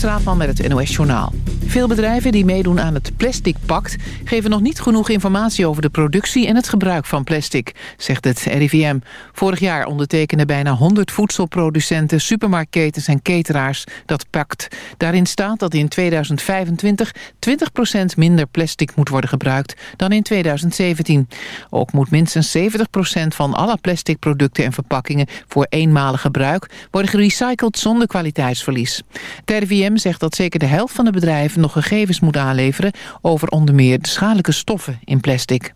Straatman met het NOS Journaal. Veel bedrijven die meedoen aan het Plastic Pact... geven nog niet genoeg informatie over de productie en het gebruik van plastic, zegt het RIVM. Vorig jaar ondertekenden bijna 100 voedselproducenten, supermarktketens en cateraars dat pact. Daarin staat dat in 2025 20% minder plastic moet worden gebruikt dan in 2017. Ook moet minstens 70% van alle plastic producten en verpakkingen voor eenmalig gebruik worden gerecycled zonder kwaliteitsverlies. Het RIVM zegt dat zeker de helft van de bedrijven nog gegevens moet aanleveren over onder meer de schadelijke stoffen in plastic.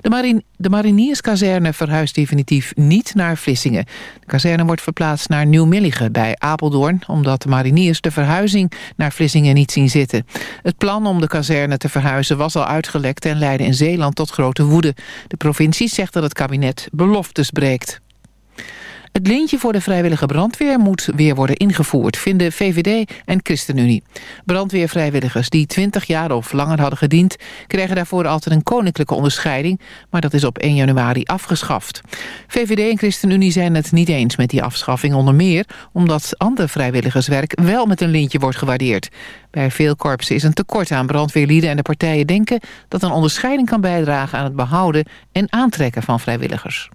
De, de marinierskazerne verhuist definitief niet naar Vlissingen. De kazerne wordt verplaatst naar Nieuw-Milligen bij Apeldoorn... omdat de mariniers de verhuizing naar Vlissingen niet zien zitten. Het plan om de kazerne te verhuizen was al uitgelekt... en leidde in Zeeland tot grote woede. De provincie zegt dat het kabinet beloftes breekt. Het lintje voor de vrijwillige brandweer moet weer worden ingevoerd, vinden VVD en ChristenUnie. Brandweervrijwilligers die 20 jaar of langer hadden gediend, krijgen daarvoor altijd een koninklijke onderscheiding, maar dat is op 1 januari afgeschaft. VVD en ChristenUnie zijn het niet eens met die afschaffing, onder meer omdat ander vrijwilligerswerk wel met een lintje wordt gewaardeerd. Bij veel korpsen is een tekort aan brandweerlieden en de partijen denken dat een onderscheiding kan bijdragen aan het behouden en aantrekken van vrijwilligers.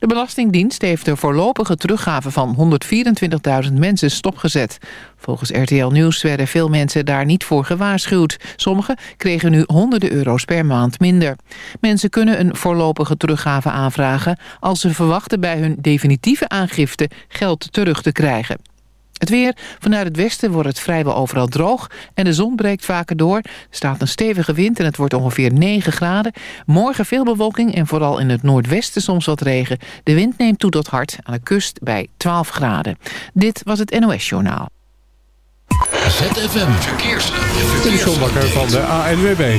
De Belastingdienst heeft de voorlopige teruggave van 124.000 mensen stopgezet. Volgens RTL Nieuws werden veel mensen daar niet voor gewaarschuwd. Sommigen kregen nu honderden euro's per maand minder. Mensen kunnen een voorlopige teruggave aanvragen... als ze verwachten bij hun definitieve aangifte geld terug te krijgen. Het weer. Vanuit het westen wordt het vrijwel overal droog en de zon breekt vaker door. Er staat een stevige wind en het wordt ongeveer 9 graden. Morgen veel bewolking en vooral in het noordwesten soms wat regen. De wind neemt toe tot hard aan de kust bij 12 graden. Dit was het NOS Journaal. ZFM Verkeers. Verkeers. van de ANWB.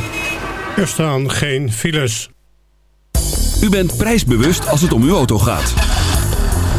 Er staan geen files. U bent prijsbewust als het om uw auto gaat.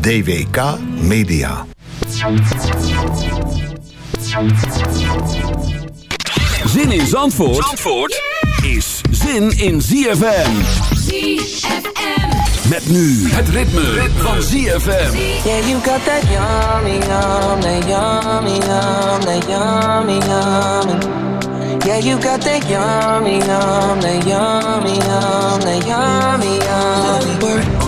DWK Media. Zin in Zandvoort, Zandvoort is zin in ZFM. ZFM. Met nu het ritme, van ZFM. Yeah, you got that yummy, yum, that yummy, yum, that yummy, yummy. Yeah, you got that yummy, yum, that yummy, yum, that yummy, yummy.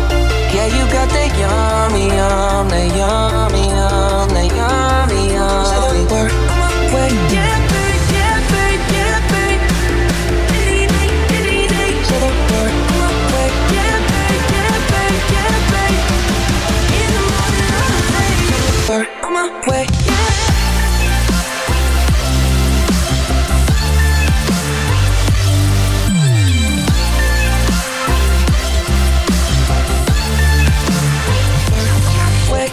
got that yummy, yum, that yummy, yum, that yummy, yum. Say the word, yeah, babe, yeah, babe, yeah, babe. Any any. Say yeah, babe, yeah, babe, yeah, babe. In the morning, I'm awake. Yeah.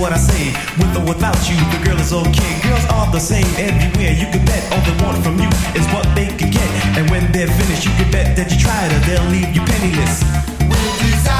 what I say. With or without you, the girl is okay. Girls are the same everywhere. You can bet all they want from you is what they can get. And when they're finished, you can bet that you tried to. they'll leave you penniless. With desire.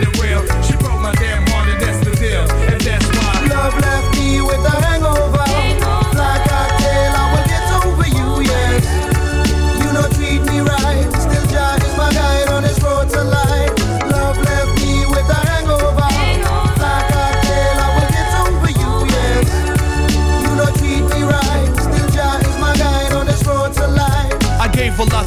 it real. She broke my damn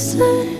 closer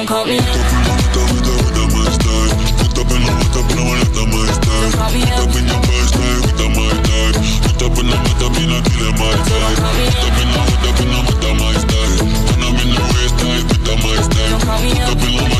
don't call me up. Stronger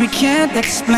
we can't explain.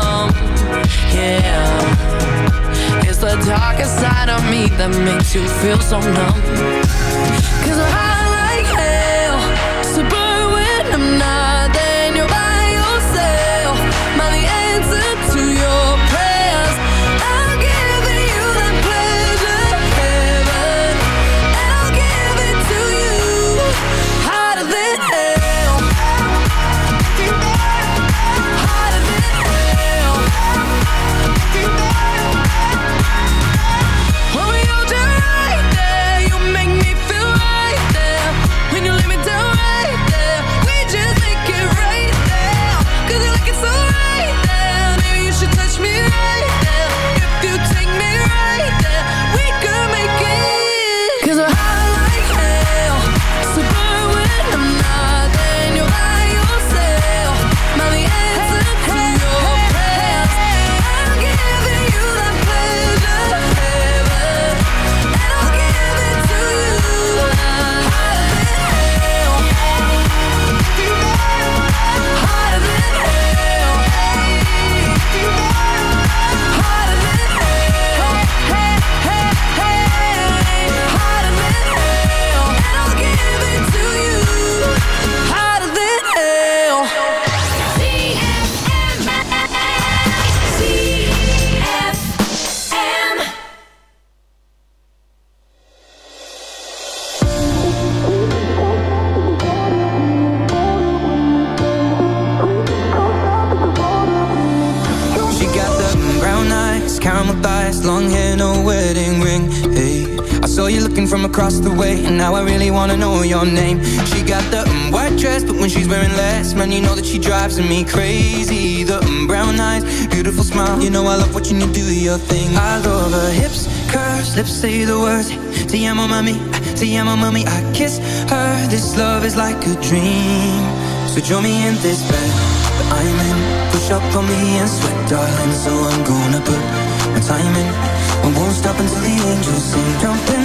yeah. It's the darkest side of me that makes you feel so numb. Cause I like hell, so burn when I'm not like a dream. So join me in this bed. That I'm in Push up on me and sweat, darling. So I'm gonna put my time in. I won't stop until the angels sing. Jump in.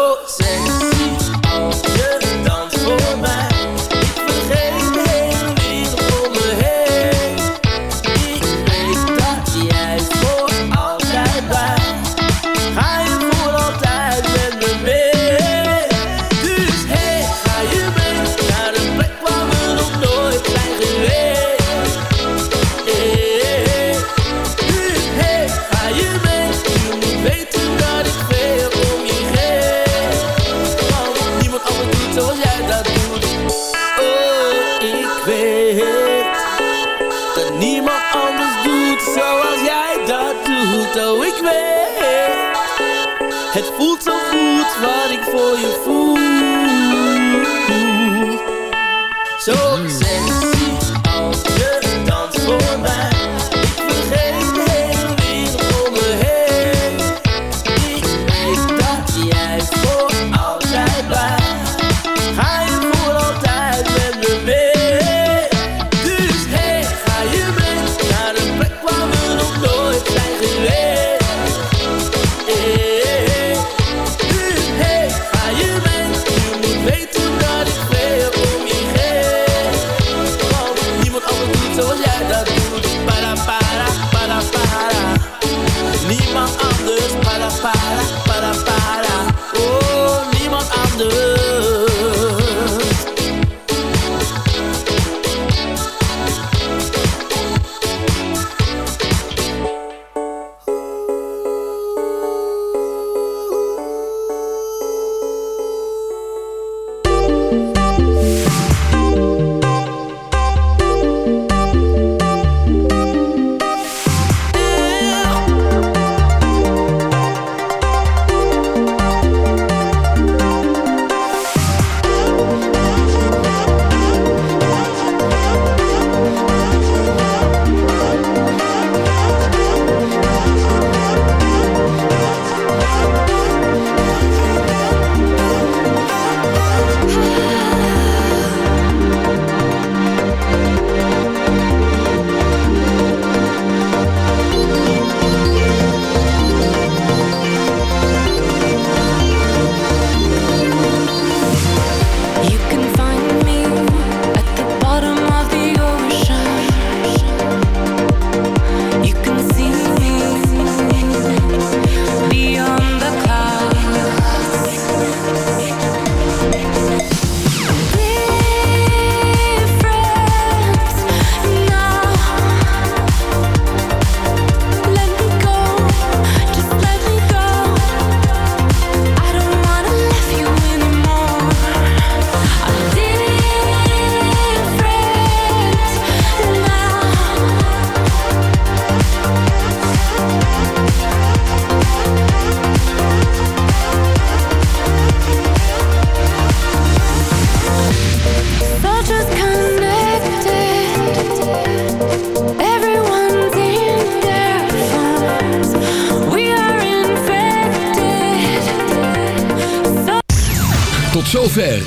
Zo sexy